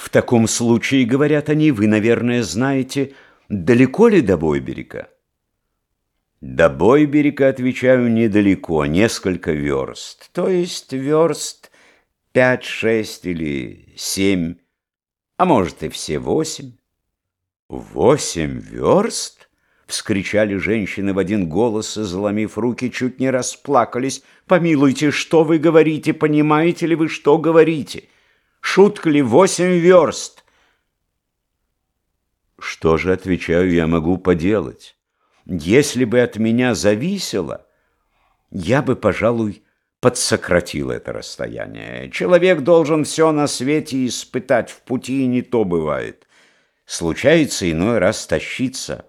В таком случае, говорят они, вы, наверное, знаете, далеко ли до Бойберика? До Бойберика, отвечаю, недалеко, несколько верст. То есть верст пять, шесть или семь, а может и все восемь. Восемь верст? Вскричали женщины в один голос, заломив руки, чуть не расплакались. «Помилуйте, что вы говорите? Понимаете ли вы, что говорите? Шутка ли восемь верст?» Что же, отвечаю, я могу поделать? Если бы от меня зависело, я бы, пожалуй, подсократил это расстояние. Человек должен все на свете испытать, в пути и не то бывает. Случается иной раз тащиться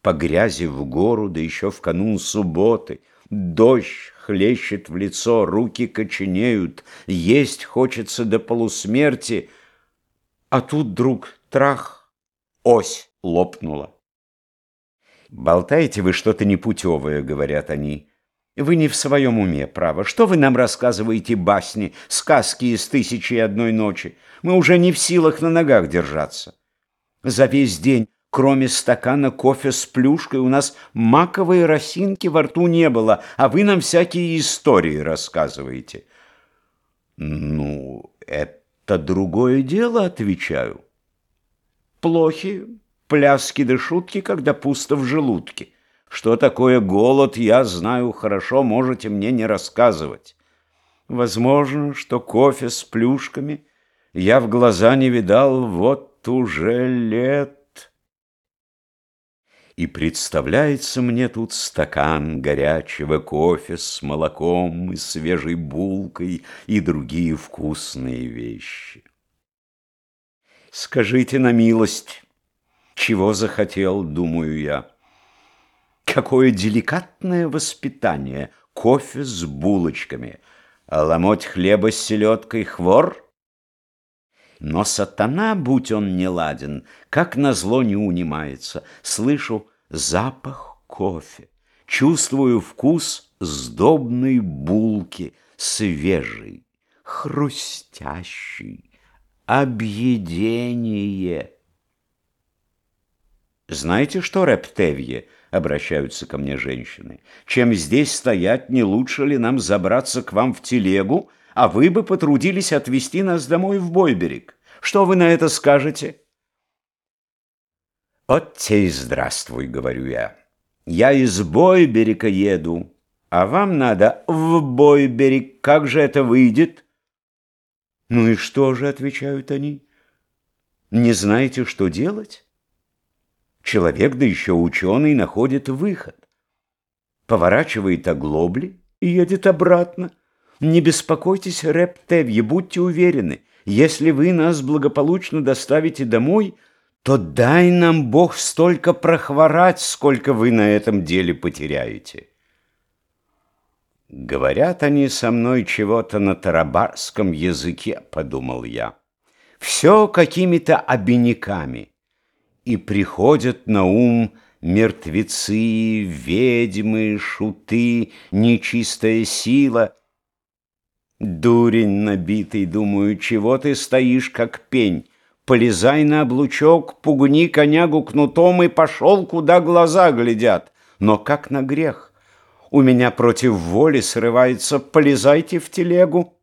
по грязи в гору, да еще в канун субботы. Дождь хлещет в лицо, руки коченеют, есть хочется до полусмерти, а тут вдруг трах, ось лопнула. «Болтаете вы что-то непутевое», — говорят они. «Вы не в своем уме, право. Что вы нам рассказываете басни, сказки из «Тысячи и одной ночи»? Мы уже не в силах на ногах держаться. За весь день Кроме стакана кофе с плюшкой у нас маковой росинки во рту не было, а вы нам всякие истории рассказываете. Ну, это другое дело, отвечаю. Плохи пляски да шутки, когда пусто в желудке. Что такое голод, я знаю хорошо, можете мне не рассказывать. Возможно, что кофе с плюшками я в глаза не видал вот уже лет и представляется мне тут стакан горячего кофе с молоком и свежей булкой и другие вкусные вещи. Скажите на милость, чего захотел, думаю я. Какое деликатное воспитание, кофе с булочками, а ломоть хлеба с селедкой хвор — но сатана, будь он неладен, как назло не унимается. Слышу запах кофе, чувствую вкус сдобной булки, свежий, хрустящий, объедение. Знаете что, Рептевье, обращаются ко мне женщины, чем здесь стоять, не лучше ли нам забраться к вам в телегу, а вы бы потрудились отвезти нас домой в Бойберег. Что вы на это скажете?» «От те и здравствуй», — говорю я. «Я из Бойберека еду, а вам надо в Бойберег. Как же это выйдет?» «Ну и что же?» — отвечают они. «Не знаете, что делать?» Человек, да еще ученый, находит выход. Поворачивает оглобли и едет обратно. Не беспокойтесь, Рептевье, будьте уверены, если вы нас благополучно доставите домой, то дай нам Бог столько прохворать, сколько вы на этом деле потеряете. Говорят они со мной чего-то на тарабарском языке, подумал я. Все какими-то обиняками. И приходят на ум мертвецы, ведьмы, шуты, нечистая сила — Дурень набитый, думаю, чего ты стоишь, как пень? Полезай на облучок, пугни конягу кнутом и пошел, куда глаза глядят. Но как на грех. У меня против воли срывается «полезайте в телегу».